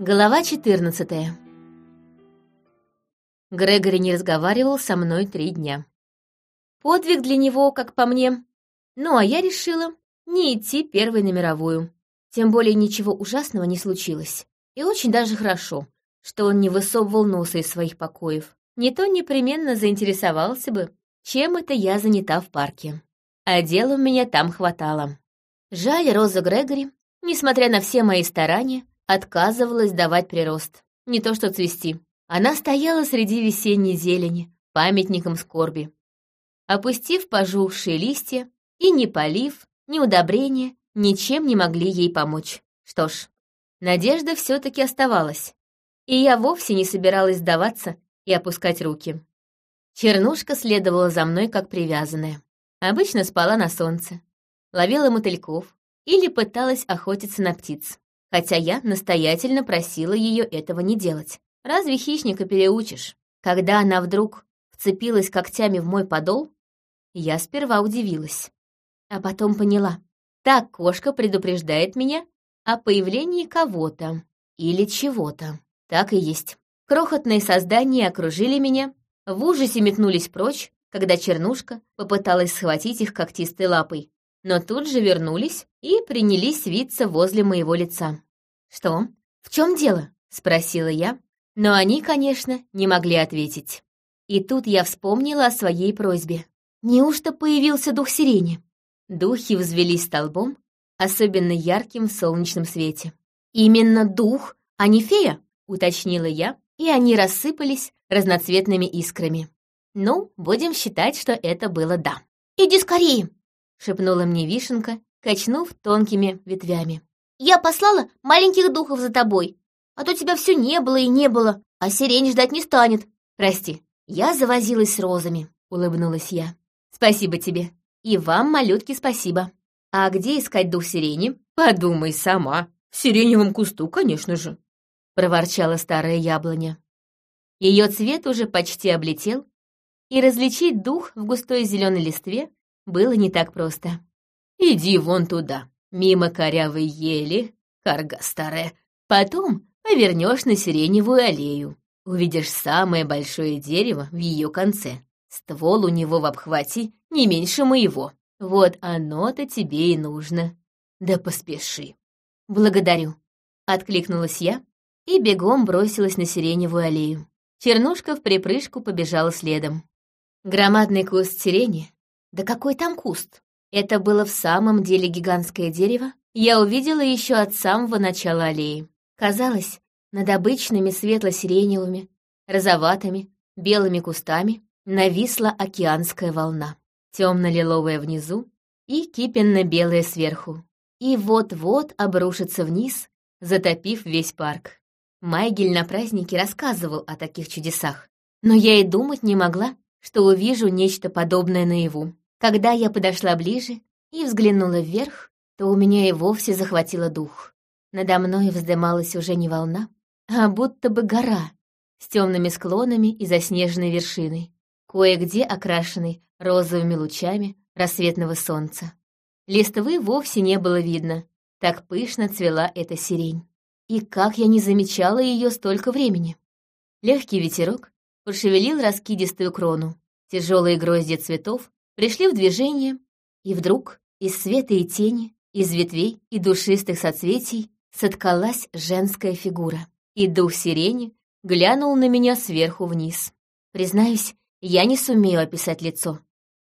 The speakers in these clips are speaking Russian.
Глава 14 Грегори не разговаривал со мной три дня. Подвиг для него, как по мне. Ну, а я решила не идти первой на мировую. Тем более ничего ужасного не случилось. И очень даже хорошо, что он не высовывал носа из своих покоев. Не то непременно заинтересовался бы, чем это я занята в парке. А дел у меня там хватало. Жаль, Роза Грегори, несмотря на все мои старания, отказывалась давать прирост. Не то что цвести. Она стояла среди весенней зелени, памятником скорби. Опустив пожухшие листья и не полив, ни удобрения, ничем не могли ей помочь. Что ж, надежда все таки оставалась. И я вовсе не собиралась сдаваться и опускать руки. Чернушка следовала за мной как привязанная. Обычно спала на солнце, ловила мотыльков или пыталась охотиться на птиц хотя я настоятельно просила ее этого не делать. Разве хищника переучишь? Когда она вдруг вцепилась когтями в мой подол, я сперва удивилась, а потом поняла. Так кошка предупреждает меня о появлении кого-то или чего-то. Так и есть. Крохотные создания окружили меня, в ужасе метнулись прочь, когда чернушка попыталась схватить их когтистой лапой, но тут же вернулись и принялись виться возле моего лица. «Что? В чем дело?» — спросила я, но они, конечно, не могли ответить. И тут я вспомнила о своей просьбе. Неужто появился дух сирени? Духи взвелись столбом, особенно ярким в солнечном свете. «Именно дух, а не фея?» — уточнила я, и они рассыпались разноцветными искрами. Ну, будем считать, что это было «да». «Иди скорее!» — шепнула мне вишенка, качнув тонкими ветвями. «Я послала маленьких духов за тобой, а то тебя все не было и не было, а сирень ждать не станет. Прости, я завозилась с розами», — улыбнулась я. «Спасибо тебе. И вам, малютки, спасибо. А где искать дух сирени?» «Подумай сама. В сиреневом кусту, конечно же», — проворчала старая яблоня. Ее цвет уже почти облетел, и различить дух в густой зеленой листве было не так просто. «Иди вон туда, мимо корявой ели, карга старая. Потом повернешь на сиреневую аллею. Увидишь самое большое дерево в ее конце. Ствол у него в обхвате не меньше моего. Вот оно-то тебе и нужно. Да поспеши. Благодарю. Откликнулась я и бегом бросилась на сиреневую аллею. Чернушка в припрыжку побежала следом. Громадный куст сирени. Да какой там куст? Это было в самом деле гигантское дерево, я увидела еще от самого начала аллеи. Казалось, над обычными светло-сиреневыми, розоватыми, белыми кустами нависла океанская волна, темно-лиловая внизу и кипенно-белая сверху. И вот-вот обрушится вниз, затопив весь парк. Майгель на празднике рассказывал о таких чудесах, но я и думать не могла, что увижу нечто подобное наяву. Когда я подошла ближе и взглянула вверх, то у меня и вовсе захватило дух. Надо мной вздымалась уже не волна, а будто бы гора с темными склонами и заснеженной вершиной, кое-где окрашенной розовыми лучами рассветного солнца. Листвы вовсе не было видно, так пышно цвела эта сирень. И как я не замечала ее столько времени. Легкий ветерок пошевелил раскидистую крону. Тяжелые гроздья цветов пришли в движение, и вдруг из света и тени, из ветвей и душистых соцветий соткалась женская фигура. И дух сирени глянул на меня сверху вниз. Признаюсь, я не сумею описать лицо.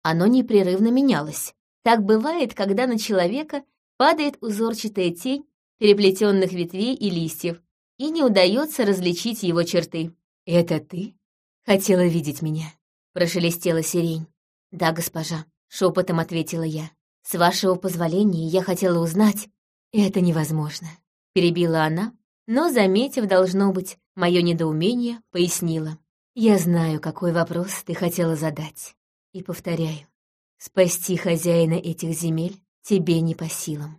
Оно непрерывно менялось. Так бывает, когда на человека падает узорчатая тень переплетенных ветвей и листьев, и не удается различить его черты. «Это ты хотела видеть меня?» — прошелестела сирень. «Да, госпожа», — шепотом ответила я. «С вашего позволения я хотела узнать...» «Это невозможно», — перебила она, но, заметив, должно быть, мое недоумение, пояснила. «Я знаю, какой вопрос ты хотела задать. И повторяю, спасти хозяина этих земель тебе не по силам».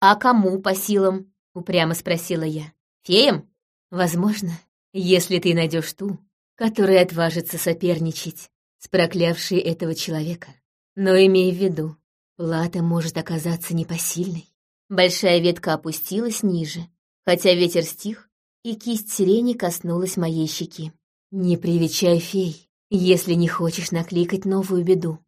«А кому по силам?» — упрямо спросила я. «Феям?» «Возможно, если ты найдешь ту, которая отважится соперничать с проклявшей этого человека. Но имей в виду, плата может оказаться непосильной. Большая ветка опустилась ниже, хотя ветер стих, и кисть сирени коснулась моей щеки. «Не привечай фей, если не хочешь накликать новую беду.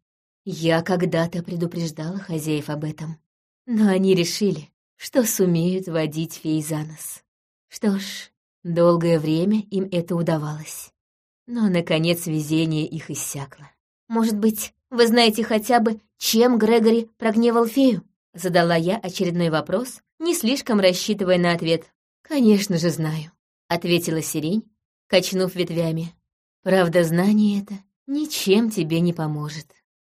Я когда-то предупреждала хозяев об этом, но они решили, что сумеют водить фей за нос. Что ж, долгое время им это удавалось. Но, наконец, везение их иссякло. «Может быть, вы знаете хотя бы, чем Грегори прогневал фею?» Задала я очередной вопрос, не слишком рассчитывая на ответ. «Конечно же знаю», — ответила сирень, качнув ветвями. «Правда, знание это ничем тебе не поможет».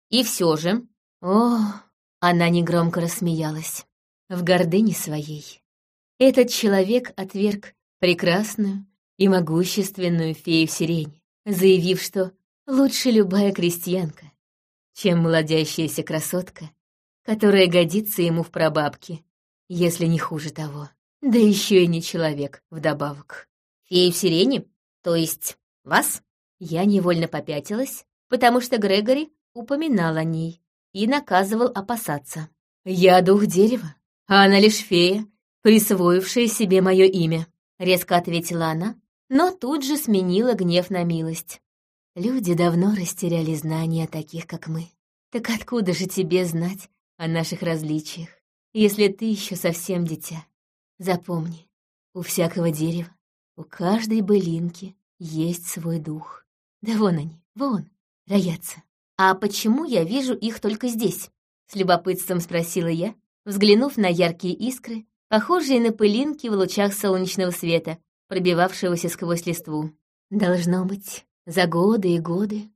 «И все же...» «О!» — она негромко рассмеялась. В гордыне своей. Этот человек отверг прекрасную и могущественную фею в сирени, заявив, что лучше любая крестьянка, чем молодящаяся красотка, которая годится ему в прабабке, если не хуже того. Да еще и не человек вдобавок. Фея в сирене? То есть вас? Я невольно попятилась, потому что Грегори упоминал о ней и наказывал опасаться. «Я дух дерева, а она лишь фея, присвоившая себе мое имя», — резко ответила она, но тут же сменила гнев на милость. «Люди давно растеряли знания о таких, как мы. Так откуда же тебе знать о наших различиях, если ты еще совсем дитя. Запомни, у всякого дерева, у каждой былинки есть свой дух. Да вон они, вон, роятся. А почему я вижу их только здесь? С любопытством спросила я, взглянув на яркие искры, похожие на пылинки в лучах солнечного света, пробивавшегося сквозь листву. Должно быть, за годы и годы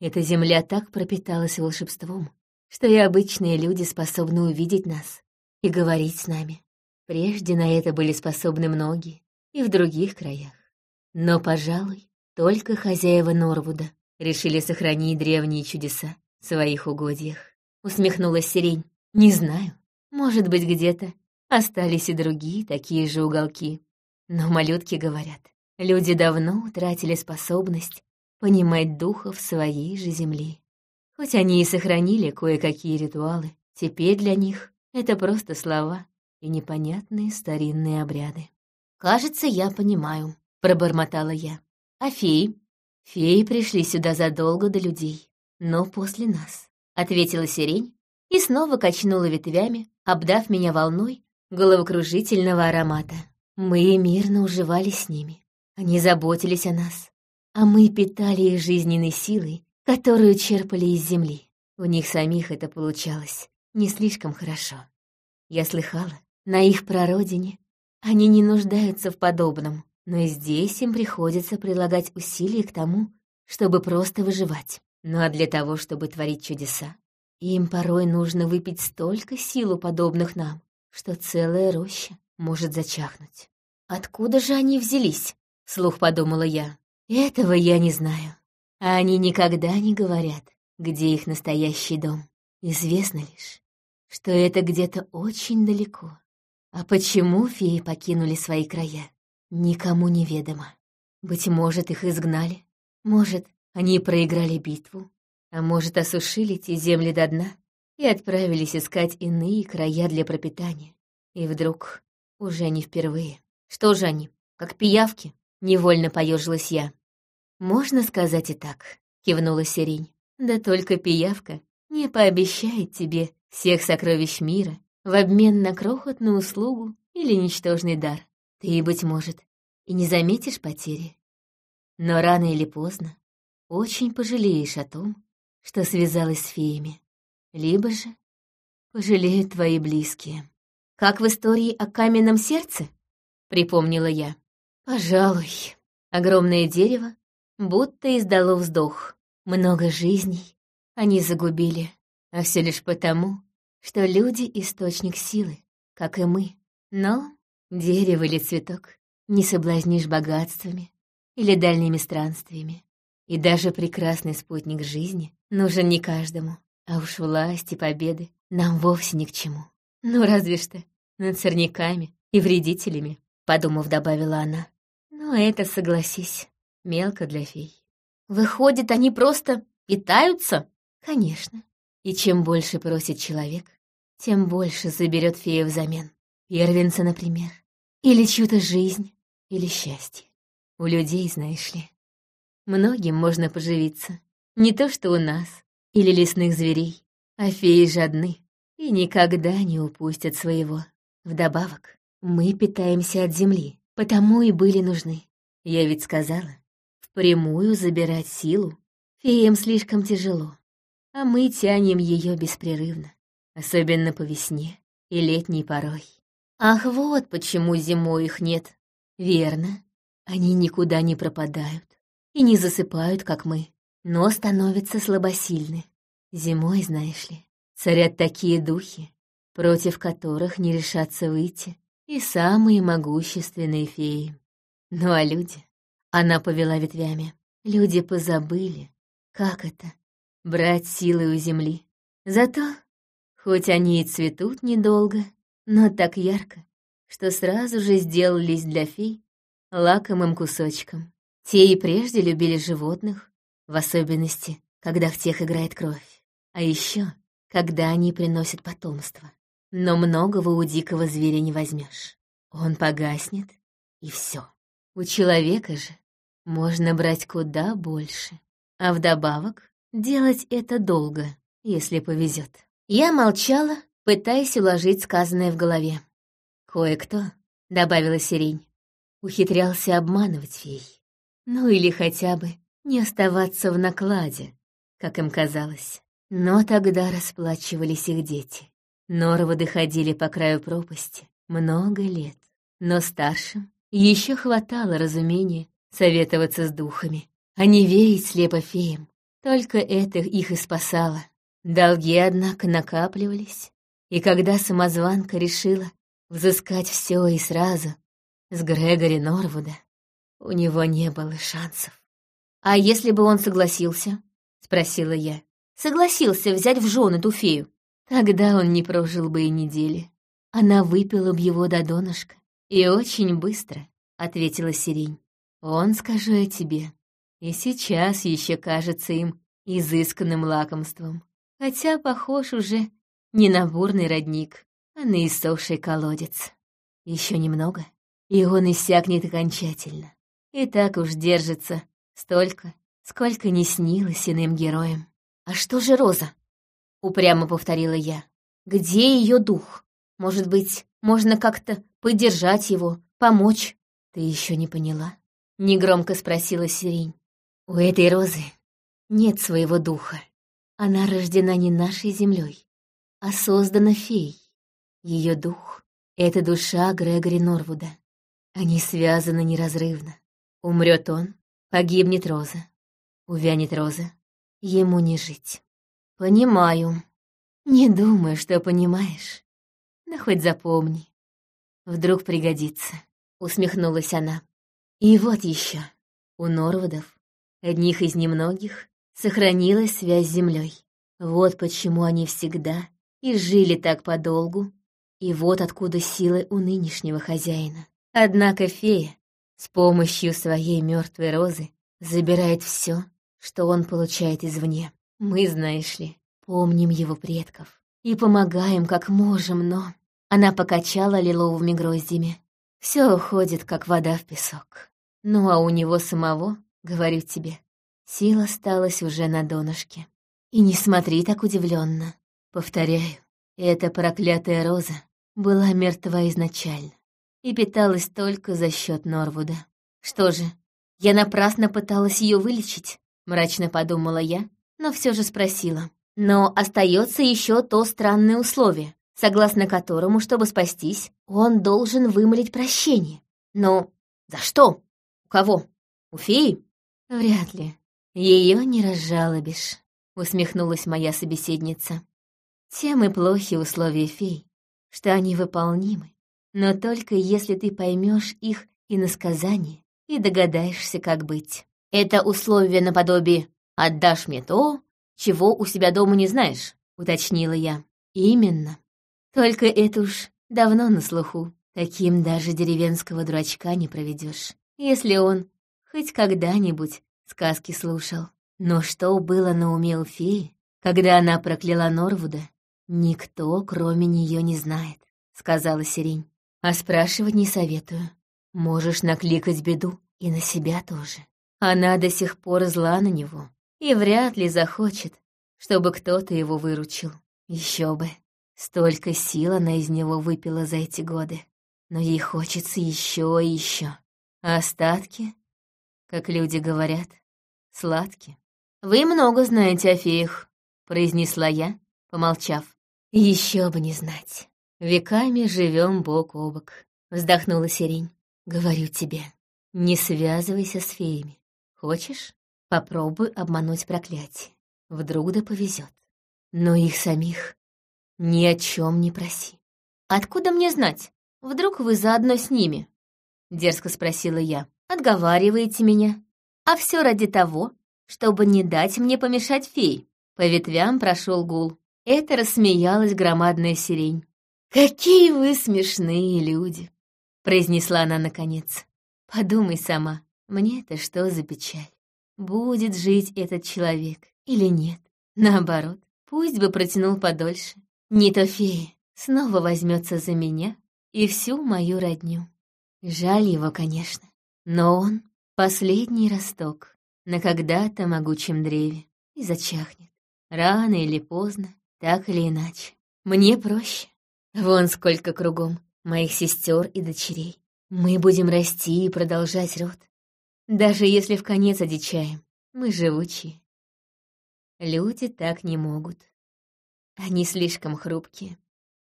эта земля так пропиталась волшебством, что и обычные люди способны увидеть нас и говорить с нами. Прежде на это были способны многие и в других краях. Но, пожалуй, только хозяева Норвуда решили сохранить древние чудеса в своих угодьях. Усмехнулась сирень. Не знаю, может быть, где-то остались и другие такие же уголки. Но малютки говорят, люди давно утратили способность понимать духов своей же земли. Хоть они и сохранили кое-какие ритуалы, теперь для них это просто слова и непонятные старинные обряды. «Кажется, я понимаю», — пробормотала я. «А феи?» «Феи пришли сюда задолго до людей, но после нас», — ответила сирень и снова качнула ветвями, обдав меня волной головокружительного аромата. Мы мирно уживались с ними. Они заботились о нас, а мы питали их жизненной силой которую черпали из земли. У них самих это получалось не слишком хорошо. Я слыхала, на их прародине они не нуждаются в подобном, но здесь им приходится прилагать усилия к тому, чтобы просто выживать. Ну а для того, чтобы творить чудеса, им порой нужно выпить столько сил у подобных нам, что целая роща может зачахнуть. «Откуда же они взялись?» — слух подумала я. «Этого я не знаю. Они никогда не говорят, где их настоящий дом. Известно лишь, что это где-то очень далеко. А почему феи покинули свои края, никому не ведомо. Быть может, их изгнали, может, они проиграли битву, а может, осушили те земли до дна и отправились искать иные края для пропитания. И вдруг, уже не впервые. Что же они, как пиявки? Невольно поежилась я. «Можно сказать и так», — кивнула Сирень. «Да только пиявка не пообещает тебе всех сокровищ мира в обмен на крохотную услугу или ничтожный дар. Ты, быть может, и не заметишь потери. Но рано или поздно очень пожалеешь о том, что связалась с феями. Либо же пожалеют твои близкие. Как в истории о каменном сердце, припомнила я. Пожалуй, огромное дерево будто издало вздох. Много жизней они загубили, а все лишь потому, что люди — источник силы, как и мы. Но дерево или цветок не соблазнишь богатствами или дальними странствиями. И даже прекрасный спутник жизни нужен не каждому, а уж власть и победы нам вовсе ни к чему. Ну, разве что над сорняками и вредителями, подумав, добавила она. Но это, согласись, Мелко для фей. Выходит, они просто питаются? Конечно. И чем больше просит человек, тем больше заберет фея взамен. Первенца, например. Или чью-то жизнь. или счастье. У людей, знаешь ли, многим можно поживиться. Не то что у нас или лесных зверей, а феи жадны и никогда не упустят своего. Вдобавок, мы питаемся от земли, потому и были нужны. Я ведь сказала, впрямую забирать силу феям слишком тяжело, а мы тянем ее беспрерывно, особенно по весне и летней порой. Ах, вот почему зимой их нет. Верно, они никуда не пропадают и не засыпают, как мы, но становятся слабосильны. Зимой, знаешь ли, царят такие духи, против которых не решатся выйти и самые могущественные феи. Ну а люди? Она повела ветвями. Люди позабыли, как это — брать силы у земли. Зато, хоть они и цветут недолго, но так ярко, что сразу же сделались для фей лакомым кусочком. Те и прежде любили животных, в особенности, когда в тех играет кровь. А еще, когда они приносят потомство. Но многого у дикого зверя не возьмешь. Он погаснет, и все. У человека же можно брать куда больше. А вдобавок делать это долго, если повезет. Я молчала, пытаясь уложить сказанное в голове. «Кое-кто», — добавила сирень, — ухитрялся обманывать фей. Ну или хотя бы не оставаться в накладе, как им казалось. Но тогда расплачивались их дети. Норводы ходили по краю пропасти много лет. Но старшим еще хватало разумения советоваться с духами, а не верить слепо феям. Только это их и спасало. Долги, однако, накапливались, и когда самозванка решила взыскать все и сразу с Грегори Норвуда, у него не было шансов. «А если бы он согласился?» — спросила я. «Согласился взять в жены ту фею. Тогда он не прожил бы и недели. Она выпила б его до донышка. И очень быстро», — ответила Сирень. «Он, скажу я тебе, и сейчас еще кажется им изысканным лакомством, хотя похож уже не на бурный родник, а на иссохший колодец. Еще немного, и он иссякнет окончательно. И так уж держится столько, сколько не снилось иным героям. «А что же Роза?» — упрямо повторила я. «Где ее дух? Может быть, можно как-то поддержать его, помочь?» «Ты еще не поняла?» — негромко спросила Сирень. «У этой Розы нет своего духа. Она рождена не нашей землей, а создана фей. Ее дух — это душа Грегори Норвуда. Они связаны неразрывно. Умрет он, погибнет Роза. Увянет Роза, ему не жить. Понимаю. Не думаю, что понимаешь. Да хоть запомни. Вдруг пригодится, усмехнулась она. И вот еще. У Норвудов, одних из немногих, сохранилась связь с землей. Вот почему они всегда и жили так подолгу, и вот откуда силы у нынешнего хозяина. Однако фея с помощью своей мертвой розы забирает все, что он получает извне. Мы, знаешь ли, помним его предков и помогаем как можем, но... Она покачала лиловыми гроздями. Все уходит, как вода в песок. Ну а у него самого, говорю тебе, сил осталась уже на донышке. И не смотри так удивленно. Повторяю, эта проклятая роза была мертва изначально и питалась только за счет Норвуда. Что же, я напрасно пыталась ее вылечить, мрачно подумала я, но все же спросила. Но остается еще то странное условие, согласно которому, чтобы спастись, он должен вымолить прощение. Но за что? У кого? У феи? Вряд ли. Ее не разжалобишь, усмехнулась моя собеседница. Тем и плохи условия фей, что они выполнимы, но только если ты поймешь их иносказание и догадаешься, как быть. Это условие наподобие «отдашь мне то, чего у себя дома не знаешь», — уточнила я. Именно. Только это уж давно на слуху. Таким даже деревенского дурачка не проведешь, если он хоть когда-нибудь сказки слушал. Но что было на уме у феи, когда она прокляла Норвуда, никто, кроме нее, не знает, — сказала Сирень. А спрашивать не советую. можешь накликать беду и на себя тоже. Она до сих пор зла на него и вряд ли захочет, чтобы кто-то его выручил. Еще бы. Столько сил она из него выпила за эти годы. Но ей хочется еще и еще. А остатки, как люди говорят, сладкие. «Вы много знаете о феях», — произнесла я, помолчав. Еще бы не знать. Веками живем бок о бок», — вздохнула Сирень. «Говорю тебе, не связывайся с феями. Хочешь? Попробуй обмануть проклятие. Вдруг да повезет. Но их самих ни о чем не проси. Откуда мне знать? Вдруг вы заодно с ними? Дерзко спросила я. Отговариваете меня. А все ради того, чтобы не дать мне помешать фей. По ветвям прошел гул. Это рассмеялась громадная сирень. «Какие вы смешные люди!» — произнесла она наконец. «Подумай сама, мне-то что за печаль? Будет жить этот человек или нет? Наоборот, пусть бы протянул подольше. Не то фея снова возьмется за меня и всю мою родню. Жаль его, конечно, но он — последний росток на когда-то могучем древе и зачахнет. Рано или поздно, так или иначе. Мне проще. Вон сколько кругом моих сестер и дочерей. Мы будем расти и продолжать род. Даже если в конец одичаем, мы живучие. Люди так не могут. Они слишком хрупкие.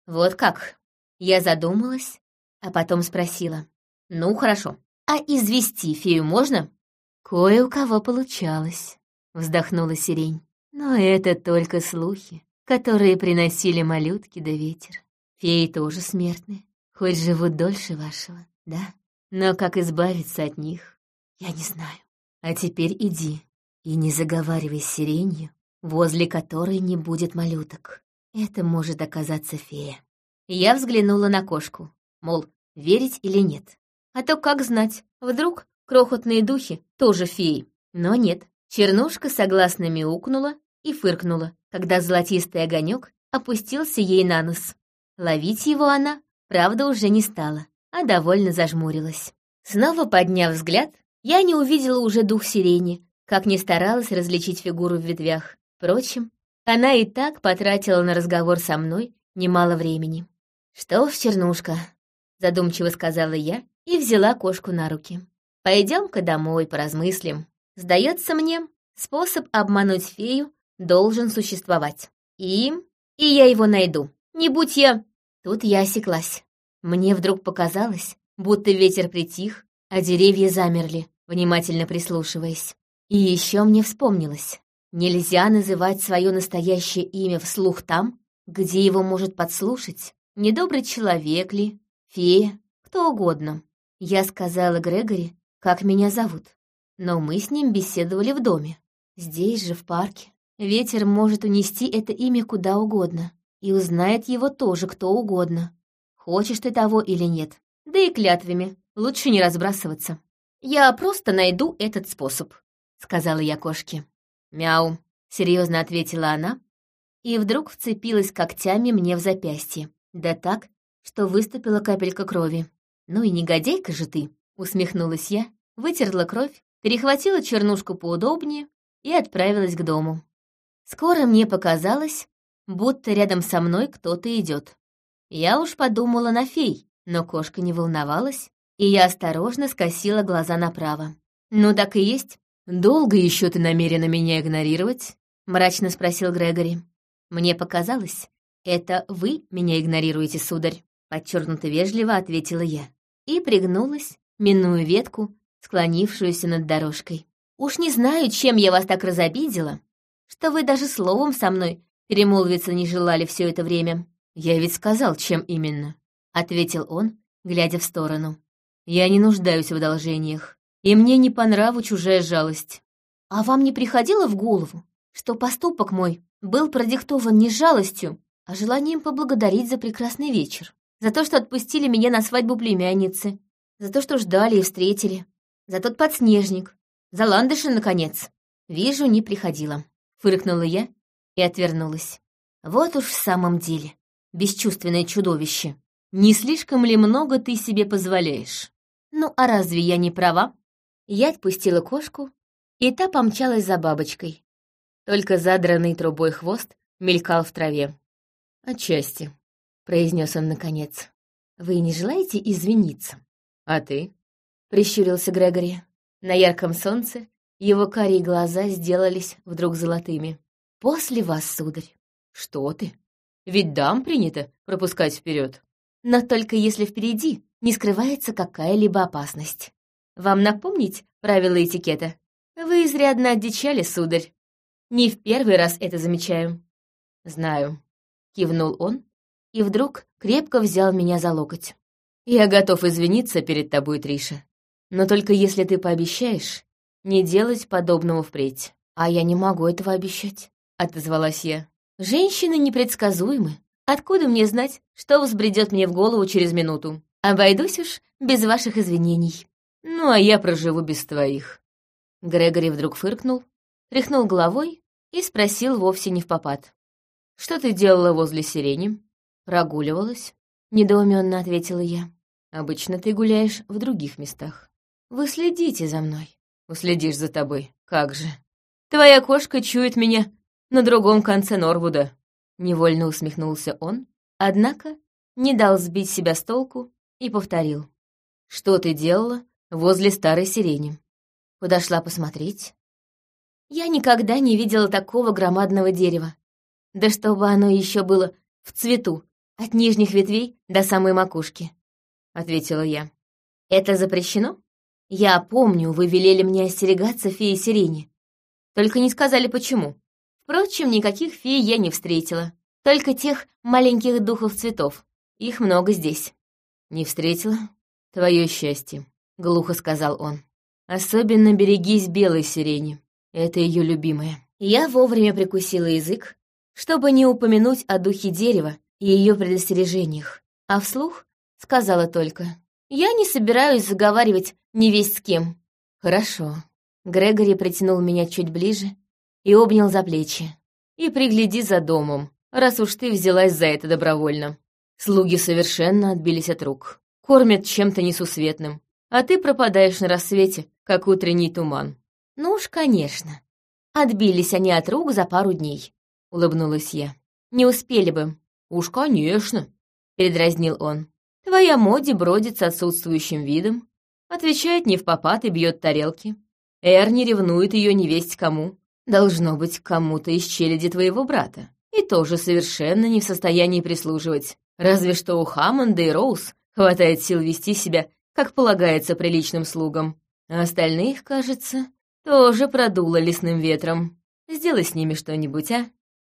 Вот как? Я задумалась, а потом спросила. Ну, хорошо. А извести фею можно? Кое у кого получалось, вздохнула сирень. Но это только слухи, которые приносили малютки да ветер. Феи тоже смертны, хоть живут дольше вашего, да? Но как избавиться от них, я не знаю. А теперь иди и не заговаривай с сиренью, возле которой не будет малюток. Это может оказаться фея. Я взглянула на кошку, мол, верить или нет. А то как знать, вдруг крохотные духи тоже феи. Но нет, чернушка согласно мяукнула и фыркнула, когда золотистый огонек опустился ей на нос. Ловить его она, правда, уже не стала, а довольно зажмурилась. Снова подняв взгляд, я не увидела уже дух сирени, как не старалась различить фигуру в ветвях. Впрочем, она и так потратила на разговор со мной немало времени. «Что ж, Чернушка», — задумчиво сказала я и взяла кошку на руки. «Пойдем-ка домой, поразмыслим. Сдается мне, способ обмануть фею должен существовать. И... и я его найду. Не будь я...» Тут я осеклась. Мне вдруг показалось, будто ветер притих, а деревья замерли, внимательно прислушиваясь. И еще мне вспомнилось. Нельзя называть свое настоящее имя вслух там, где его может подслушать недобрый человек ли, фея, кто угодно. Я сказала Грегори, как меня зовут, но мы с ним беседовали в доме. Здесь же, в парке, ветер может унести это имя куда угодно, и узнает его тоже кто угодно. Хочешь ты того или нет. Да и клятвами, лучше не разбрасываться. Я просто найду этот способ, сказала я кошке. «Мяу», — серьезно ответила она, и вдруг вцепилась когтями мне в запястье, да так, что выступила капелька крови. «Ну и негодейка же ты», — усмехнулась я, вытерла кровь, перехватила чернушку поудобнее и отправилась к дому. Скоро мне показалось, будто рядом со мной кто-то идет. Я уж подумала на фей, но кошка не волновалась, и я осторожно скосила глаза направо. Ну так и есть, «Долго еще ты намерена меня игнорировать?» — мрачно спросил Грегори. «Мне показалось, это вы меня игнорируете, сударь», — подчеркнуто вежливо ответила я. И пригнулась, минуя ветку, склонившуюся над дорожкой. «Уж не знаю, чем я вас так разобидела, что вы даже словом со мной перемолвиться не желали все это время». «Я ведь сказал, чем именно», — ответил он, глядя в сторону. «Я не нуждаюсь в одолжениях и мне не по нраву чужая жалость. А вам не приходило в голову, что поступок мой был продиктован не жалостью, а желанием поблагодарить за прекрасный вечер, за то, что отпустили меня на свадьбу племянницы, за то, что ждали и встретили, за тот подснежник, за ландыши, наконец. Вижу, не приходило. Фыркнула я и отвернулась. Вот уж в самом деле, бесчувственное чудовище. Не слишком ли много ты себе позволяешь? Ну, а разве я не права? Я отпустила кошку, и та помчалась за бабочкой. Только задранный трубой хвост мелькал в траве. «Отчасти», — произнес он наконец. «Вы не желаете извиниться?» «А ты?» — прищурился Грегори. На ярком солнце его карие глаза сделались вдруг золотыми. «После вас, сударь». «Что ты? Ведь дам принято пропускать вперед. Но только если впереди не скрывается какая-либо опасность. Вам напомнить правила этикета? Вы изрядно одичали, сударь. Не в первый раз это замечаю. Знаю, кивнул он и вдруг крепко взял меня за локоть. Я готов извиниться перед тобой, Триша. Но только если ты пообещаешь не делать подобного впредь. А я не могу этого обещать, отозвалась я. Женщины непредсказуемы. Откуда мне знать, что взбредет мне в голову через минуту? Обойдусь уж без ваших извинений. Ну, а я проживу без твоих. Грегори вдруг фыркнул, тряхнул головой и спросил вовсе не в попад. «Что ты делала возле сирени?» «Прогуливалась», — недоуменно ответила я. «Обычно ты гуляешь в других местах. Вы следите за мной». «Уследишь за тобой, как же. Твоя кошка чует меня на другом конце Норвуда», — невольно усмехнулся он, однако не дал сбить себя с толку и повторил. «Что ты делала возле старой сирени?» Подошла посмотреть. Я никогда не видела такого громадного дерева. Да чтобы оно еще было в цвету, от нижних ветвей до самой макушки, — ответила я. Это запрещено? Я помню, вы велели мне остерегаться феи сирени. Только не сказали, почему. Впрочем, никаких фей я не встретила. Только тех маленьких духов цветов. Их много здесь. Не встретила? Твое счастье, — глухо сказал он. Особенно берегись белой сирени. Это ее любимая. Я вовремя прикусила язык, чтобы не упомянуть о духе дерева и ее предостережениях, а вслух сказала только. «Я не собираюсь заговаривать ни весь с кем». «Хорошо». Грегори притянул меня чуть ближе и обнял за плечи. «И пригляди за домом, раз уж ты взялась за это добровольно. Слуги совершенно отбились от рук. Кормят чем-то несусветным, а ты пропадаешь на рассвете, как утренний туман». «Ну уж, конечно. Отбились они от рук за пару дней», — улыбнулась я. «Не успели бы». «Уж, конечно», — передразнил он. «Твоя Моди бродит с отсутствующим видом, отвечает не в попад и бьет тарелки. Эрни ревнует ее невесть кому. Должно быть, кому-то из челяди твоего брата. И тоже совершенно не в состоянии прислуживать. Разве что у Хаммонда и Роуз хватает сил вести себя, как полагается приличным слугам. А остальных, кажется, тоже продуло лесным ветром. Сделай с ними что-нибудь, а?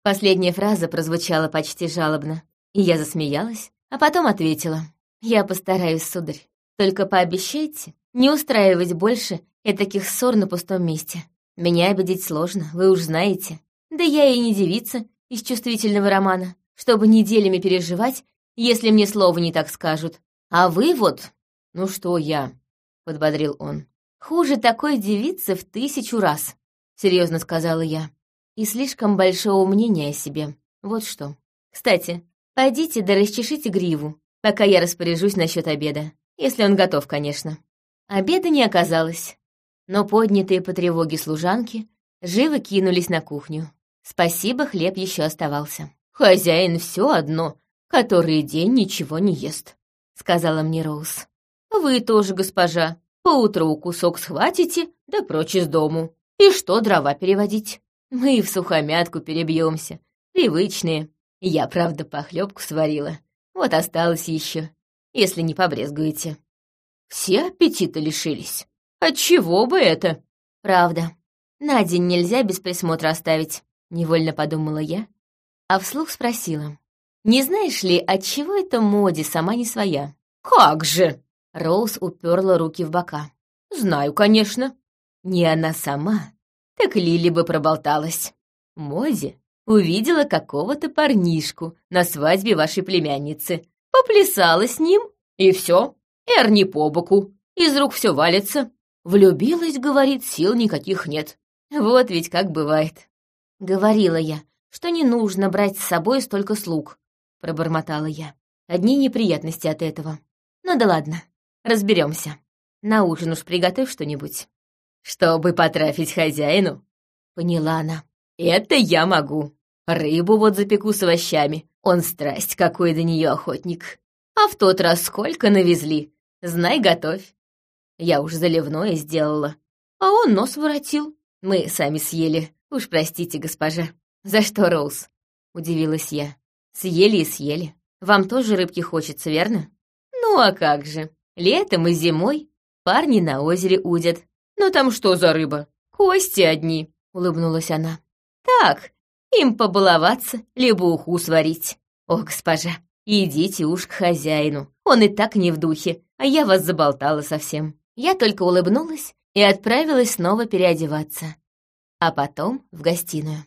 Последняя фраза прозвучала почти жалобно, и я засмеялась, а потом ответила. «Я постараюсь, сударь. Только пообещайте не устраивать больше таких ссор на пустом месте. Меня обидеть сложно, вы уж знаете. Да я и не девица из чувствительного романа, чтобы неделями переживать, если мне слова не так скажут. А вы вот...» «Ну что я?» — подбодрил он. «Хуже такой девицы в тысячу раз», — серьезно сказала я и слишком большого мнения о себе. Вот что. Кстати, пойдите да расчешите гриву, пока я распоряжусь насчет обеда. Если он готов, конечно. Обеда не оказалось, но поднятые по тревоге служанки живо кинулись на кухню. Спасибо, хлеб еще оставался. «Хозяин все одно, который день ничего не ест», — сказала мне Роуз. «Вы тоже, госпожа, поутру кусок схватите, да прочь из дому. И что дрова переводить?» Мы и в сухомятку перебьемся. Привычные. Я, правда, похлебку сварила. Вот осталось еще, если не побрезгуете. Все аппетита лишились. Отчего бы это? Правда. На день нельзя без присмотра оставить, невольно подумала я, а вслух спросила. Не знаешь ли, от чего эта моде сама не своя? Как же? Роуз уперла руки в бока. Знаю, конечно. Не она сама, так Лили бы проболталась. Мози увидела какого-то парнишку на свадьбе вашей племянницы, поплясала с ним, и все, Эрни по боку, из рук все валится. Влюбилась, говорит, сил никаких нет. Вот ведь как бывает. Говорила я, что не нужно брать с собой столько слуг, пробормотала я. Одни неприятности от этого. Ну да ладно, разберемся. На ужин уж приготовь что-нибудь». «Чтобы потрафить хозяину?» Поняла она. «Это я могу. Рыбу вот запеку с овощами. Он страсть какой до нее охотник. А в тот раз сколько навезли. Знай, готовь. Я уж заливное сделала. А он нос воротил. Мы сами съели. Уж простите, госпожа. За что, Роуз? Удивилась я. Съели и съели. Вам тоже рыбки хочется, верно? Ну а как же. Летом и зимой парни на озере удят. Ну там что за рыба? Кости одни, улыбнулась она. Так, им побаловаться, либо уху сварить. О, госпожа, идите уж к хозяину. Он и так не в духе, а я вас заболтала совсем. Я только улыбнулась и отправилась снова переодеваться. А потом в гостиную.